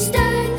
stars.